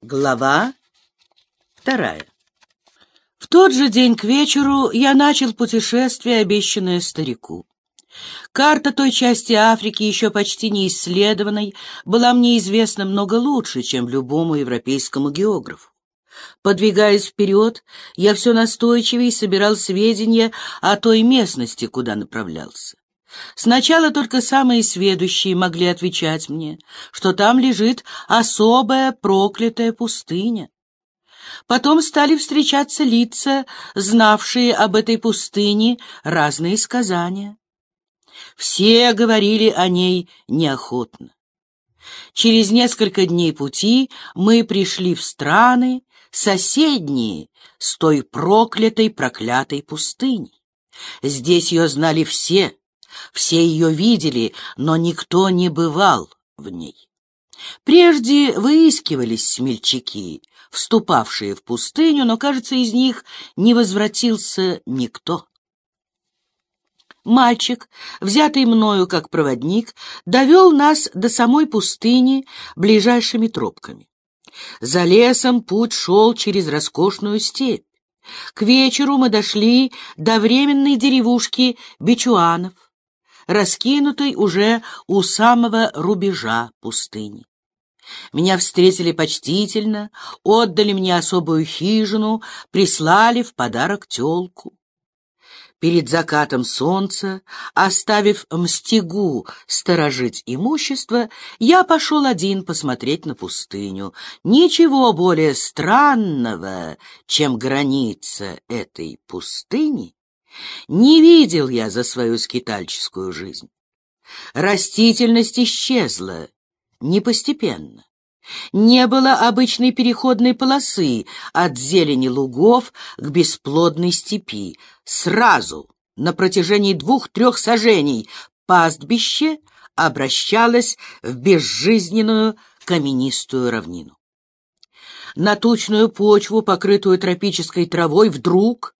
Глава вторая. В тот же день к вечеру я начал путешествие, обещанное старику. Карта той части Африки, еще почти не исследованной, была мне известна много лучше, чем любому европейскому географу. Подвигаясь вперед, я все настойчивее собирал сведения о той местности, куда направлялся. Сначала только самые сведущие могли отвечать мне, что там лежит особая проклятая пустыня. Потом стали встречаться лица, знавшие об этой пустыне разные сказания. Все говорили о ней неохотно. Через несколько дней пути мы пришли в страны, соседние с той проклятой, проклятой пустыней. Здесь ее знали все, все ее видели, но никто не бывал в ней. Прежде выискивались смельчаки, вступавшие в пустыню, но, кажется, из них не возвратился никто. Мальчик, взятый мною как проводник, довел нас до самой пустыни ближайшими тропками. За лесом путь шел через роскошную степь. К вечеру мы дошли до временной деревушки Бичуанов раскинутой уже у самого рубежа пустыни. Меня встретили почтительно, отдали мне особую хижину, прислали в подарок телку. Перед закатом солнца, оставив мстигу сторожить имущество, я пошел один посмотреть на пустыню. Ничего более странного, чем граница этой пустыни, не видел я за свою скитальческую жизнь. Растительность исчезла, не постепенно. Не было обычной переходной полосы от зелени лугов к бесплодной степи. Сразу, на протяжении двух-трех сажений, пастбище обращалось в безжизненную каменистую равнину. На тучную почву, покрытую тропической травой, вдруг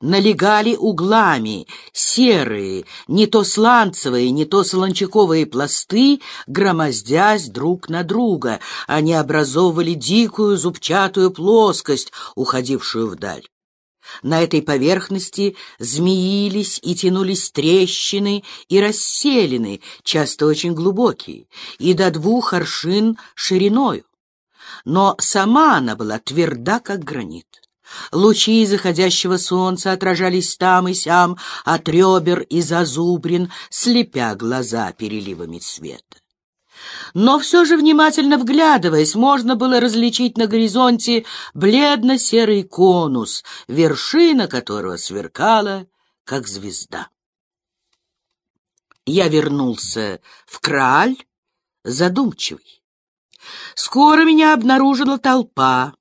налегали углами, серые, не то сланцевые, не то солончаковые пласты, громоздясь друг на друга. Они образовывали дикую зубчатую плоскость, уходившую вдаль. На этой поверхности змеились и тянулись трещины и расселины, часто очень глубокие, и до двух аршин шириною. Но сама она была тверда, как гранит. Лучи заходящего солнца отражались там и сям от ребер и зазубрин, слепя глаза переливами света. Но все же, внимательно вглядываясь, можно было различить на горизонте бледно-серый конус, вершина которого сверкала, как звезда. Я вернулся в Краль, задумчивый. Скоро меня обнаружила толпа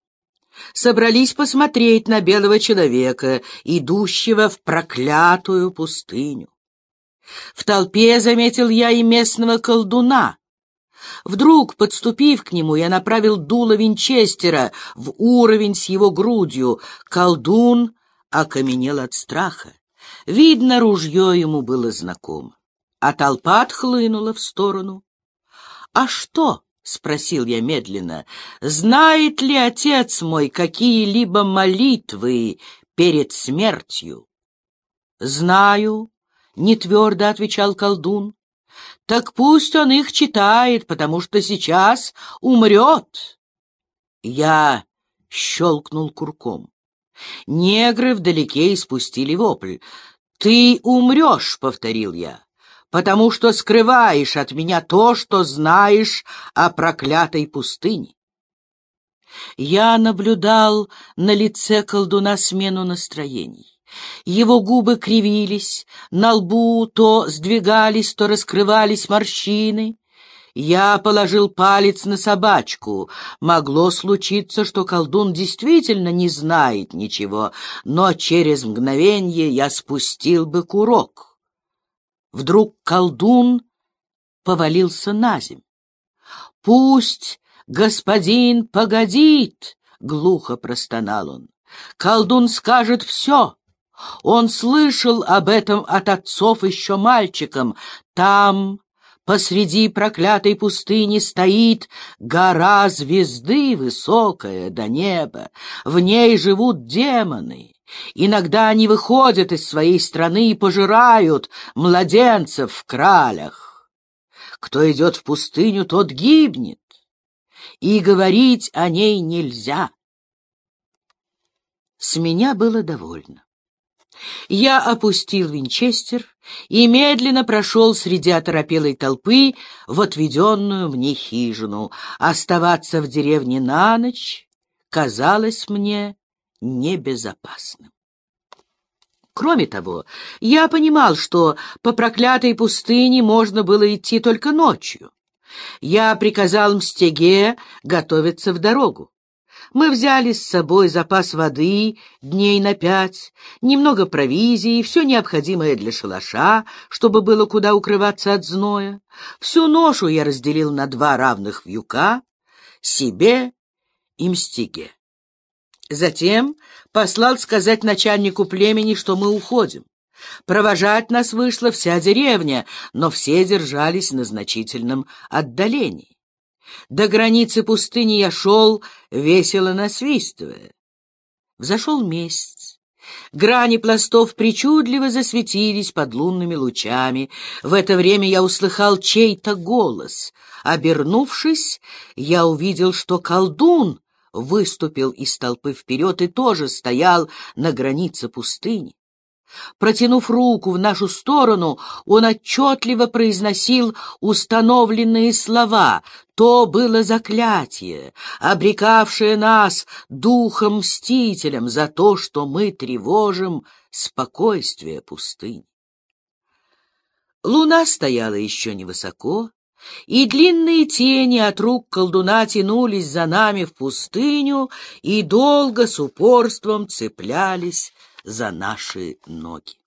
собрались посмотреть на белого человека, идущего в проклятую пустыню. В толпе заметил я и местного колдуна. Вдруг, подступив к нему, я направил дуло Винчестера в уровень с его грудью. Колдун окаменел от страха. Видно, ружье ему было знакомо. А толпа отхлынула в сторону. «А что?» — спросил я медленно, — «знает ли отец мой какие-либо молитвы перед смертью?» «Знаю», — нетвердо отвечал колдун. «Так пусть он их читает, потому что сейчас умрет». Я щелкнул курком. Негры вдалеке испустили вопль. «Ты умрешь», — повторил я потому что скрываешь от меня то, что знаешь о проклятой пустыне. Я наблюдал на лице колдуна смену настроений. Его губы кривились, на лбу то сдвигались, то раскрывались морщины. Я положил палец на собачку. Могло случиться, что колдун действительно не знает ничего, но через мгновение я спустил бы курок. Вдруг колдун повалился на земь. «Пусть господин погодит!» — глухо простонал он. «Колдун скажет все!» Он слышал об этом от отцов еще мальчиком. Там, посреди проклятой пустыни стоит гора звезды высокая до неба, в ней живут демоны. Иногда они выходят из своей страны и пожирают младенцев в кралях. Кто идет в пустыню, тот гибнет, и говорить о ней нельзя. С меня было довольно. Я опустил винчестер и медленно прошел среди оторопелой толпы в отведенную мне хижину. Оставаться в деревне на ночь казалось мне небезопасным. Кроме того, я понимал, что по проклятой пустыне можно было идти только ночью. Я приказал Мстеге готовиться в дорогу. Мы взяли с собой запас воды дней на пять, немного провизии, все необходимое для шалаша, чтобы было куда укрываться от зноя. Всю ношу я разделил на два равных вьюка, себе и мстиге. Затем послал сказать начальнику племени, что мы уходим. Провожать нас вышла вся деревня, но все держались на значительном отдалении. До границы пустыни я шел, весело насвистывая. Взошел месяц. Грани пластов причудливо засветились под лунными лучами. В это время я услыхал чей-то голос. Обернувшись, я увидел, что колдун выступил из толпы вперед и тоже стоял на границе пустыни. Протянув руку в нашу сторону, он отчетливо произносил установленные слова. То было заклятие, обрекавшее нас духом-мстителем за то, что мы тревожим спокойствие пустыни. Луна стояла еще невысоко, и длинные тени от рук колдуна тянулись за нами в пустыню и долго с упорством цеплялись за наши ноги.